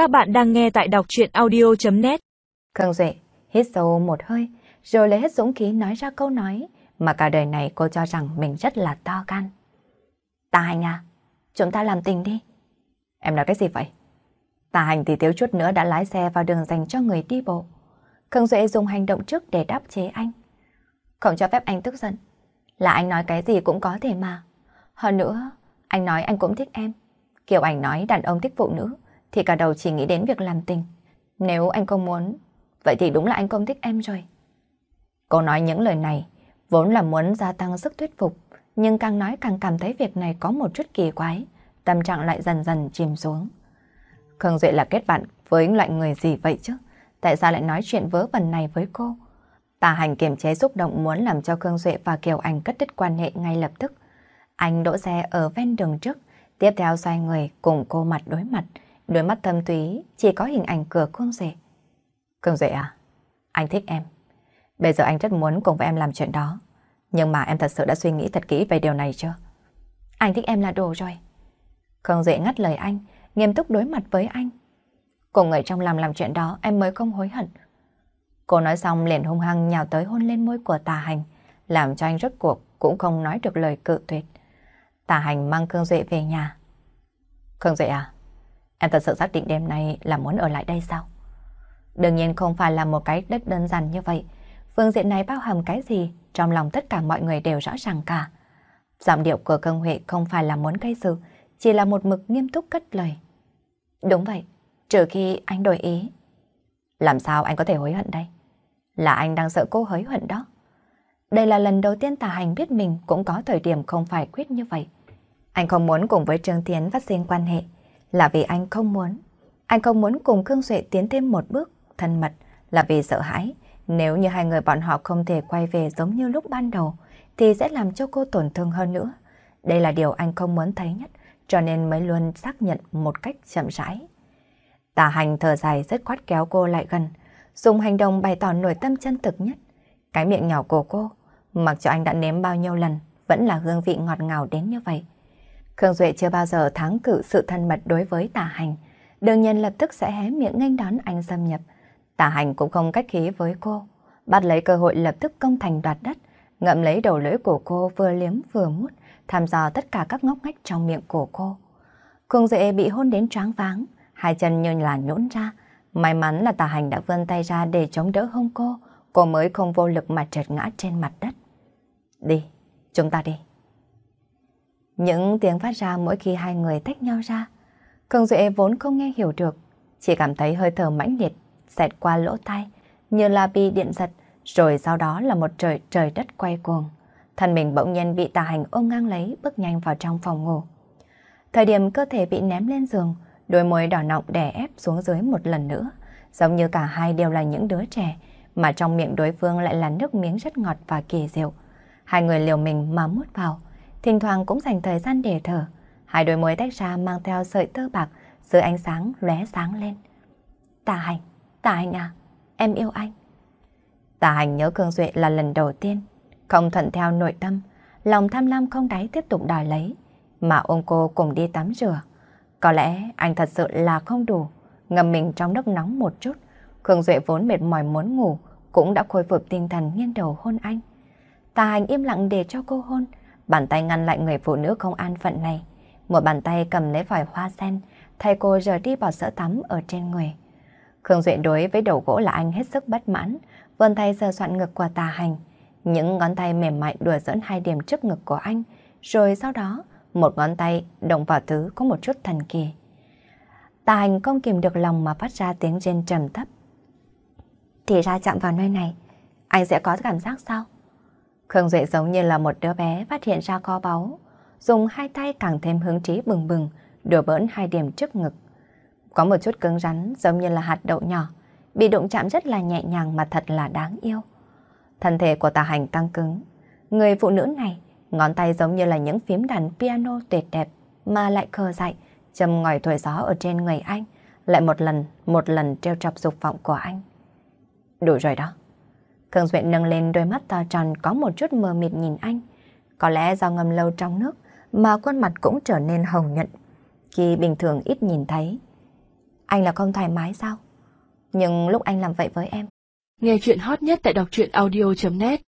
Các bạn đang nghe tại đọc chuyện audio.net Khương Duệ hít sâu một hơi, rồi lấy hết dũng khí nói ra câu nói mà cả đời này cô cho rằng mình rất là to gan. Tà hành à, chúng ta làm tình đi. Em nói cái gì vậy? Tà hành thì thiếu chút nữa đã lái xe vào đường dành cho người đi bộ. Khương Duệ dùng hành động trước để đáp chế anh. Không cho phép anh tức giận. Là anh nói cái gì cũng có thể mà. Hơn nữa, anh nói anh cũng thích em. Kiểu anh nói đàn ông thích phụ nữ, thì cả đầu chỉ nghĩ đến việc làm tình. Nếu anh không muốn, vậy thì đúng là anh không thích em rồi. Cô nói những lời này, vốn là muốn gia tăng sức thuyết phục, nhưng càng nói càng cảm thấy việc này có một chút kỳ quái, tâm trạng lại dần dần chìm xuống. Khương Duệ là kết bạn với loại người gì vậy chứ? Tại sao lại nói chuyện vớ vẩn này với cô? Tà hành kiềm chế xúc động muốn làm cho Khương Duệ và Kiều Anh cất đứt quan hệ ngay lập tức. Anh đỗ xe ở ven đường trước, tiếp theo xoay người cùng cô mặt đối mặt, đôi mắt thâm túy chỉ có hình ảnh cửa Khương Duệ. Khương Duệ à, anh thích em. Bây giờ anh rất muốn cùng với em làm chuyện đó. Nhưng mà em thật sự đã suy nghĩ thật kỹ về điều này chưa? Anh thích em là đồ rồi. Khương Duệ ngắt lời anh, nghiêm túc đối mặt với anh. Cùng người trong lòng làm chuyện đó em mới không hối hận. Cô nói xong liền hung hăng nhào tới hôn lên môi của tà hành, làm cho anh rốt cuộc cũng không nói được lời cự tuyệt. Tà hành mang Khương Duệ về nhà. Khương Duệ à, em thật sự xác định đêm nay là muốn ở lại đây sao? Đương nhiên không phải là một cái đất đơn giản như vậy. Phương diện này bao hàm cái gì, trong lòng tất cả mọi người đều rõ ràng cả. Giọng điệu của Khương Huệ không phải là muốn gây sự, chỉ là một mực nghiêm túc cất lời. Đúng vậy, trừ khi anh đổi ý. Làm sao anh có thể hối hận đây? Là anh đang sợ cô hối hận đó. Đây là lần đầu tiên Tà Hành biết mình cũng có thời điểm không phải quyết như vậy. Anh không muốn cùng với Trương Tiến phát sinh quan hệ, là vì anh không muốn. Anh không muốn cùng Khương Duệ tiến thêm một bước thân mật, là vì sợ hãi. Nếu như hai người bọn họ không thể quay về giống như lúc ban đầu, thì sẽ làm cho cô tổn thương hơn nữa. Đây là điều anh không muốn thấy nhất, cho nên mới luôn xác nhận một cách chậm rãi. Tà hành thở dài rất khoát kéo cô lại gần, dùng hành động bày tỏ nội tâm chân thực nhất. Cái miệng nhỏ của cô, mặc cho anh đã nếm bao nhiêu lần, vẫn là hương vị ngọt ngào đến như vậy. Khương Duệ chưa bao giờ thắng cự sự thân mật đối với tà hành, đương nhiên lập tức sẽ hé miệng nghênh đón anh xâm nhập. Tà hành cũng không cách khí với cô, bắt lấy cơ hội lập tức công thành đoạt đất, ngậm lấy đầu lưỡi của cô vừa liếm vừa mút, tham dò tất cả các ngóc ngách trong miệng của cô. Khương Duệ bị hôn đến choáng váng, hai chân như là nhũn ra. May mắn là tà hành đã vươn tay ra để chống đỡ hông cô, cô mới không vô lực mà trượt ngã trên mặt đất. Đi, chúng ta đi. Những tiếng phát ra mỗi khi hai người tách nhau ra. cường Duệ vốn không nghe hiểu được, chỉ cảm thấy hơi thở mãnh liệt, xẹt qua lỗ tai, như là bị điện giật, rồi sau đó là một trời trời đất quay cuồng. Thân mình bỗng nhiên bị tà hành ôm ngang lấy, bước nhanh vào trong phòng ngủ. Thời điểm cơ thể bị ném lên giường, đôi môi đỏ nọng đè ép xuống dưới một lần nữa, giống như cả hai đều là những đứa trẻ, mà trong miệng đối phương lại là nước miếng rất ngọt và kỳ diệu. Hai người liều mình mà mút vào, thỉnh thoảng cũng dành thời gian để thở. Hai đôi môi tách ra mang theo sợi tơ bạc, dưới ánh sáng lóe sáng lên. Tà hành, tà hành à, em yêu anh. Tà hành nhớ Cương Duệ là lần đầu tiên, không thuận theo nội tâm, lòng tham lam không đáy tiếp tục đòi lấy, mà ôm cô cùng đi tắm rửa. Có lẽ anh thật sự là không đủ, ngâm mình trong nước nóng một chút. Khương Duệ vốn mệt mỏi muốn ngủ, cũng đã khôi phục tinh thần nghiêng đầu hôn anh. Tà hành im lặng để cho cô hôn, bàn tay ngăn lại người phụ nữ không an phận này. Một bàn tay cầm lấy vòi hoa sen, thay cô rời đi bỏ sữa tắm ở trên người. Khương Duệ đối với đầu gỗ là anh hết sức bất mãn, vươn tay sờ soạn ngực của tà hành. Những ngón tay mềm mại đùa dẫn hai điểm trước ngực của anh, rồi sau đó một ngón tay động vào thứ có một chút thần kỳ. Tà hành không kìm được lòng mà phát ra tiếng rên trầm thấp. Thì ra chạm vào nơi này, anh sẽ có cảm giác sao? Khương Duệ giống như là một đứa bé phát hiện ra kho báu, dùng hai tay càng thêm hứng trí bừng bừng, đùa bỡn hai điểm trước ngực. Có một chút cứng rắn giống như là hạt đậu nhỏ, bị đụng chạm rất là nhẹ nhàng mà thật là đáng yêu. Thân thể của tà hành căng cứng, người phụ nữ này ngón tay giống như là những phím đàn piano tuyệt đẹp mà lại khờ dại, châm ngòi thổi gió ở trên người anh, lại một lần, một lần treo chọc dục vọng của anh. Đủ rồi đó. Khương Duệ nâng lên đôi mắt to tròn có một chút mờ mịt nhìn anh. Có lẽ do ngâm lâu trong nước mà khuôn mặt cũng trở nên hồng nhuận khi bình thường ít nhìn thấy. Anh là không thoải mái sao? Nhưng lúc anh làm vậy với em. Nghe chuyện hot nhất tại đọc truyện audio.net